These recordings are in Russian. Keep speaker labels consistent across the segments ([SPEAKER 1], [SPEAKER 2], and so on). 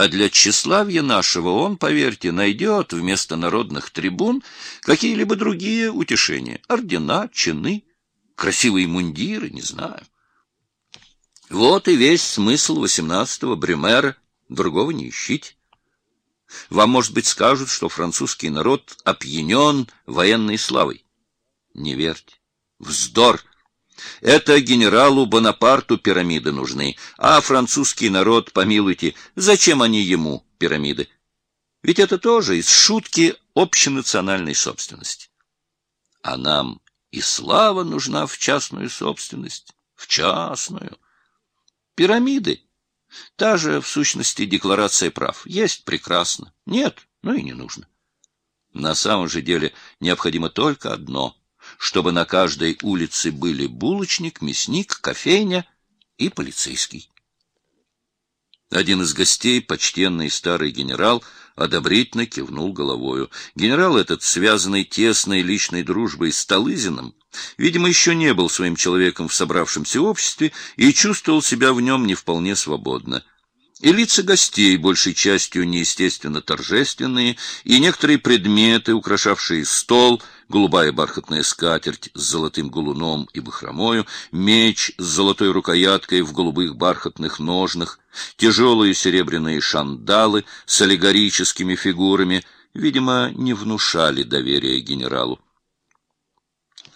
[SPEAKER 1] А для тщеславия нашего он, поверьте, найдет вместо народных трибун какие-либо другие утешения. Ордена, чины, красивые мундиры, не знаю. Вот и весь смысл восемнадцатого Бремера. Другого не ищите. Вам, может быть, скажут, что французский народ опьянен военной славой. Не верьте. Вздор! Это генералу Бонапарту пирамиды нужны, а французский народ, помилуйте, зачем они ему пирамиды? Ведь это тоже из шутки общенациональной собственности. А нам и слава нужна в частную собственность, в частную. Пирамиды. Та же, в сущности, декларация прав. Есть прекрасно. Нет, ну и не нужно. На самом же деле необходимо только одно — чтобы на каждой улице были булочник, мясник, кофейня и полицейский. Один из гостей, почтенный старый генерал, одобрительно кивнул головою. Генерал этот, связанный тесной личной дружбой с Талызиным, видимо, еще не был своим человеком в собравшемся обществе и чувствовал себя в нем не вполне свободно. И лица гостей, большей частью неестественно торжественные, и некоторые предметы, украшавшие стол — голубая бархатная скатерть с золотым гулуном и бахромою, меч с золотой рукояткой в голубых бархатных ножнах, тяжелые серебряные шандалы с аллегорическими фигурами, видимо, не внушали доверия генералу.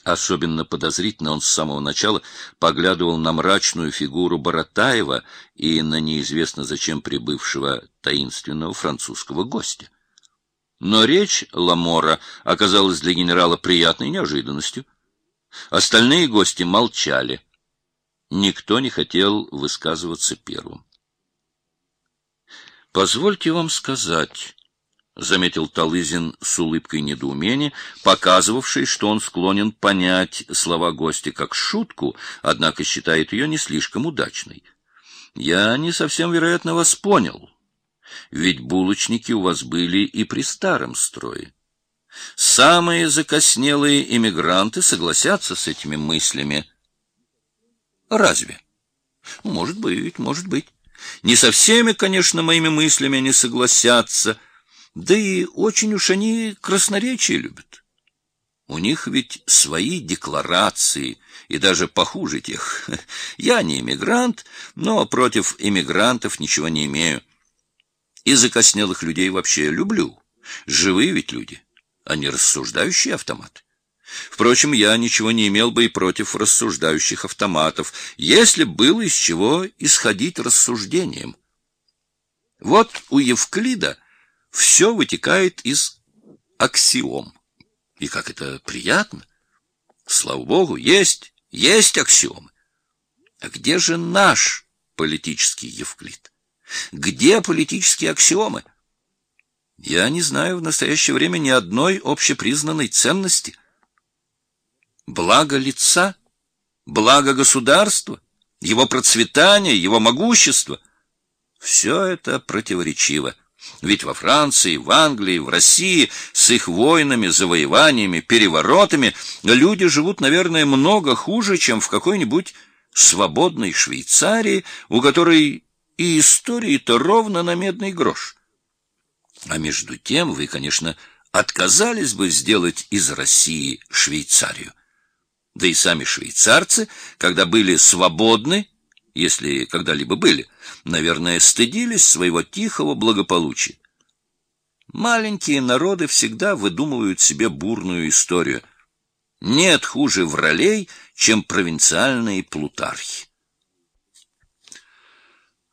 [SPEAKER 1] Особенно подозрительно он с самого начала поглядывал на мрачную фигуру Боротаева и на неизвестно зачем прибывшего таинственного французского гостя. Но речь Ламора оказалась для генерала приятной неожиданностью. Остальные гости молчали. Никто не хотел высказываться первым. «Позвольте вам сказать», — заметил Талызин с улыбкой недоумения, показывавшей, что он склонен понять слова гостя как шутку, однако считает ее не слишком удачной. «Я не совсем, вероятно, вас понял» ведь булочники у вас были и при старом строе. Самые закоснелые эмигранты согласятся с этими мыслями. Разве? Может быть, может быть. Не со всеми, конечно, моими мыслями они согласятся, да и очень уж они красноречие любят. У них ведь свои декларации, и даже похуже тех. Я не эмигрант, но против эмигрантов ничего не имею. И закоснелых людей вообще люблю. Живые ведь люди, а не рассуждающие автоматы. Впрочем, я ничего не имел бы и против рассуждающих автоматов, если было из чего исходить рассуждением. Вот у Евклида все вытекает из аксиом. И как это приятно! Слава Богу, есть, есть аксиомы. А где же наш политический Евклид? Где политические аксиомы? Я не знаю в настоящее время ни одной общепризнанной ценности. Благо лица, благо государства, его процветание, его могущество — все это противоречиво. Ведь во Франции, в Англии, в России с их войнами, завоеваниями, переворотами люди живут, наверное, много хуже, чем в какой-нибудь свободной Швейцарии, у которой и истории-то ровно на медный грош. А между тем вы, конечно, отказались бы сделать из России Швейцарию. Да и сами швейцарцы, когда были свободны, если когда-либо были, наверное, стыдились своего тихого благополучия. Маленькие народы всегда выдумывают себе бурную историю. Нет хуже вралей, чем провинциальные плутархи.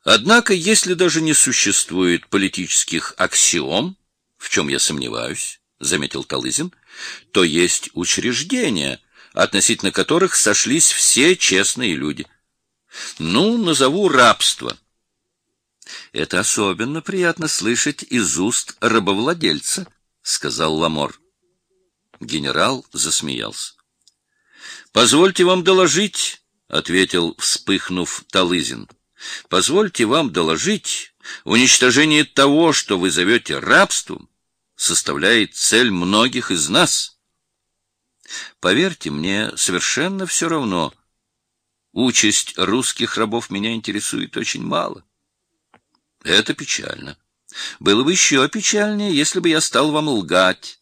[SPEAKER 1] Однако, если даже не существует политических аксиом, в чем я сомневаюсь, заметил Талызин, то есть учреждения, относительно которых сошлись все честные люди. Ну, назову рабство. Это особенно приятно слышать из уст рабовладельца, сказал Ламор. Генерал засмеялся. Позвольте вам доложить, ответил, вспыхнув Талызин. Позвольте вам доложить, уничтожение того, что вы зовете рабством, составляет цель многих из нас. Поверьте мне, совершенно все равно. Участь русских рабов меня интересует очень мало. Это печально. Было бы еще печальнее, если бы я стал вам лгать.